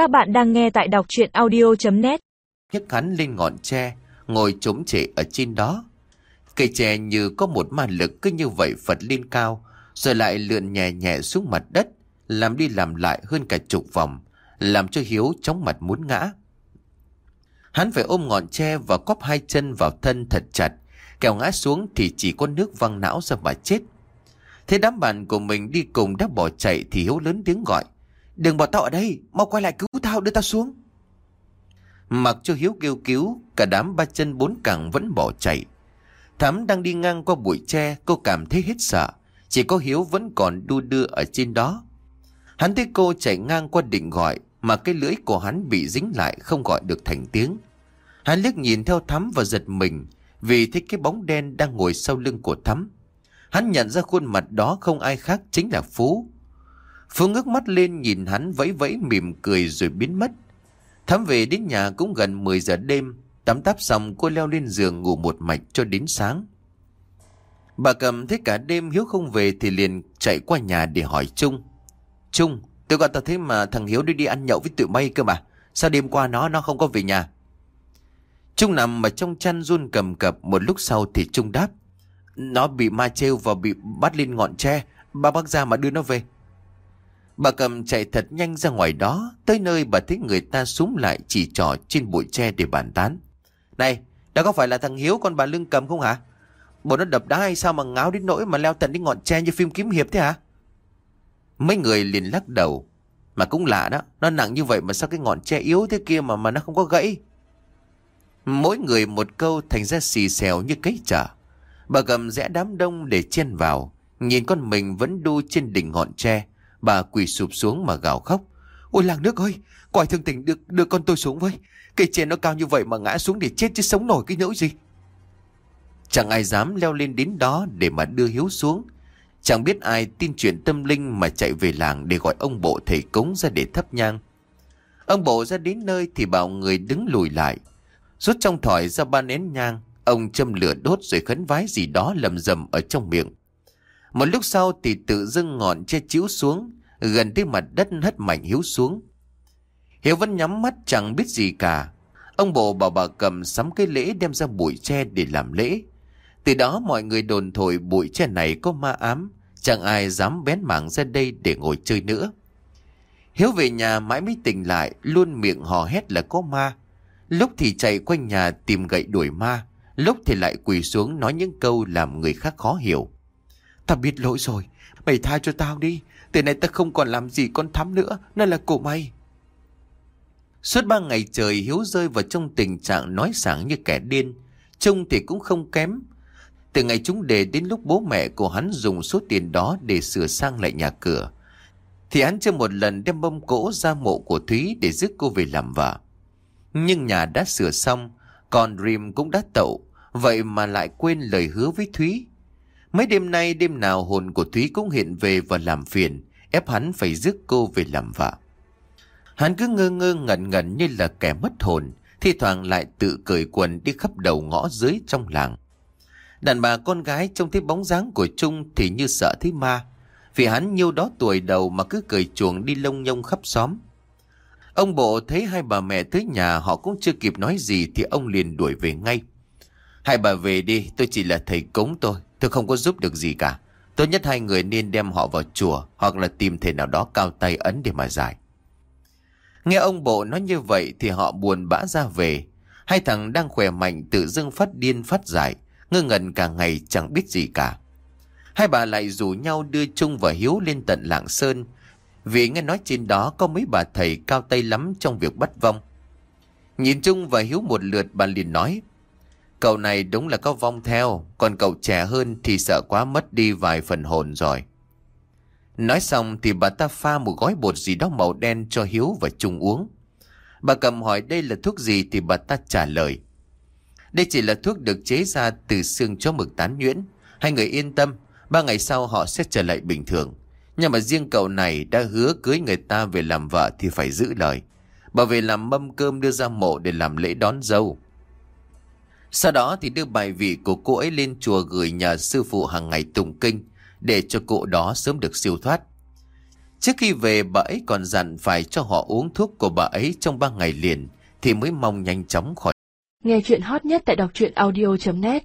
Các bạn đang nghe tại đọc chuyện audio.net nhấc hắn lên ngọn tre, ngồi chống trệ ở trên đó. Cây tre như có một ma lực cứ như vậy phật lên cao, rồi lại lượn nhẹ nhẹ xuống mặt đất, làm đi làm lại hơn cả chục vòng, làm cho Hiếu chóng mặt muốn ngã. Hắn phải ôm ngọn tre và cóp hai chân vào thân thật chặt, kẻo ngã xuống thì chỉ có nước văng não ra mà chết. Thế đám bạn của mình đi cùng đã bỏ chạy thì Hiếu lớn tiếng gọi. Đừng bỏ tao ở đây, mau quay lại cứu tao, đưa tao xuống. Mặc cho Hiếu kêu cứu, cả đám ba chân bốn cẳng vẫn bỏ chạy. Thắm đang đi ngang qua bụi tre, cô cảm thấy hết sợ. Chỉ có Hiếu vẫn còn đu đưa ở trên đó. Hắn thấy cô chạy ngang qua định gọi, mà cái lưỡi của hắn bị dính lại không gọi được thành tiếng. Hắn liếc nhìn theo Thắm và giật mình, vì thấy cái bóng đen đang ngồi sau lưng của Thắm. Hắn nhận ra khuôn mặt đó không ai khác chính là Phú. Phương ngước mắt lên nhìn hắn vẫy vẫy mỉm cười rồi biến mất. Thắm về đến nhà cũng gần 10 giờ đêm, tắm táp xong cô leo lên giường ngủ một mạch cho đến sáng. Bà cầm thấy cả đêm Hiếu không về thì liền chạy qua nhà để hỏi Trung. Trung, tôi gọi tao thấy mà thằng Hiếu đi đi ăn nhậu với tụi bay cơ mà. Sao đêm qua nó nó không có về nhà? Trung nằm mà trong chăn run cầm cập một lúc sau thì Trung đáp. Nó bị ma trêu và bị bắt lên ngọn tre. ba bác ra mà đưa nó về. Bà cầm chạy thật nhanh ra ngoài đó. Tới nơi bà thấy người ta súng lại chỉ trỏ trên bụi tre để bàn tán. Này, đó có phải là thằng Hiếu con bà Lương cầm không hả? Bộ nó đập đá hay sao mà ngáo đến nỗi mà leo tận đến ngọn tre như phim kiếm hiệp thế hả? Mấy người liền lắc đầu. Mà cũng lạ đó, nó nặng như vậy mà sao cái ngọn tre yếu thế kia mà mà nó không có gãy? Mỗi người một câu thành ra xì xèo như cấy chở. Bà cầm rẽ đám đông để chen vào, nhìn con mình vẫn đu trên đỉnh ngọn tre. Bà quỳ sụp xuống mà gào khóc. Ôi làng nước ơi, quài thương tình được đưa con tôi xuống với. Cây tre nó cao như vậy mà ngã xuống để chết chứ sống nổi cái nỗi gì. Chẳng ai dám leo lên đến đó để mà đưa Hiếu xuống. Chẳng biết ai tin chuyện tâm linh mà chạy về làng để gọi ông bộ thầy cúng ra để thắp nhang. Ông bộ ra đến nơi thì bảo người đứng lùi lại. Rút trong thỏi ra ba nén nhang, ông châm lửa đốt rồi khấn vái gì đó lầm rầm ở trong miệng. Một lúc sau thì tự dưng ngọn che chiếu xuống, gần tới mặt đất hất mạnh Hiếu xuống. Hiếu vẫn nhắm mắt chẳng biết gì cả. Ông bộ bảo bà cầm sắm cái lễ đem ra bụi tre để làm lễ. Từ đó mọi người đồn thổi bụi tre này có ma ám, chẳng ai dám bén mảng ra đây để ngồi chơi nữa. Hiếu về nhà mãi mới tỉnh lại, luôn miệng hò hét là có ma. Lúc thì chạy quanh nhà tìm gậy đuổi ma, lúc thì lại quỳ xuống nói những câu làm người khác khó hiểu. Tao biết lỗi rồi, mày tha cho tao đi, từ nay tao không còn làm gì con thắm nữa, nó là cổ mày. Suốt ba ngày trời Hiếu rơi vào trong tình trạng nói sáng như kẻ điên, trông thì cũng không kém. Từ ngày chúng đề đến lúc bố mẹ của hắn dùng số tiền đó để sửa sang lại nhà cửa, thì hắn chưa một lần đem bông cỗ ra mộ của Thúy để giúp cô về làm vợ. Nhưng nhà đã sửa xong, còn Rim cũng đã tậu, vậy mà lại quên lời hứa với Thúy. Mấy đêm nay đêm nào hồn của Thúy cũng hiện về và làm phiền, ép hắn phải rước cô về làm vợ. Hắn cứ ngơ ngơ ngẩn ngẩn như là kẻ mất hồn, thi thoảng lại tự cởi quần đi khắp đầu ngõ dưới trong làng. Đàn bà con gái trông thấy bóng dáng của Trung thì như sợ thấy ma, vì hắn nhiêu đó tuổi đầu mà cứ cởi chuồng đi lông nhông khắp xóm. Ông bộ thấy hai bà mẹ tới nhà họ cũng chưa kịp nói gì thì ông liền đuổi về ngay. Hai bà về đi, tôi chỉ là thầy cúng tôi, tôi không có giúp được gì cả. Tốt nhất hai người nên đem họ vào chùa hoặc là tìm thầy nào đó cao tay ấn để mà giải. Nghe ông bộ nói như vậy thì họ buồn bã ra về. Hai thằng đang khỏe mạnh tự dưng phát điên phát giải, ngơ ngẩn cả ngày chẳng biết gì cả. Hai bà lại rủ nhau đưa Trung và Hiếu lên tận Lạng Sơn, vì nghe nói trên đó có mấy bà thầy cao tay lắm trong việc bắt vong. Nhìn Trung và Hiếu một lượt bà liền nói, Cậu này đúng là có vong theo, còn cậu trẻ hơn thì sợ quá mất đi vài phần hồn rồi. Nói xong thì bà ta pha một gói bột gì đó màu đen cho Hiếu và Trung uống. Bà cầm hỏi đây là thuốc gì thì bà ta trả lời. Đây chỉ là thuốc được chế ra từ xương chó mực tán nhuyễn. Hai người yên tâm, ba ngày sau họ sẽ trở lại bình thường. Nhưng mà riêng cậu này đã hứa cưới người ta về làm vợ thì phải giữ lời. Bà về làm mâm cơm đưa ra mộ để làm lễ đón dâu. Sau đó thì đưa bài vị của cô ấy lên chùa gửi nhờ sư phụ hàng ngày tụng kinh, để cho cụ đó sớm được siêu thoát. Trước khi về, bà ấy còn dặn phải cho họ uống thuốc của bà ấy trong ba ngày liền, thì mới mong nhanh chóng khỏi. Nghe chuyện hot nhất tại đọc truyện audio.net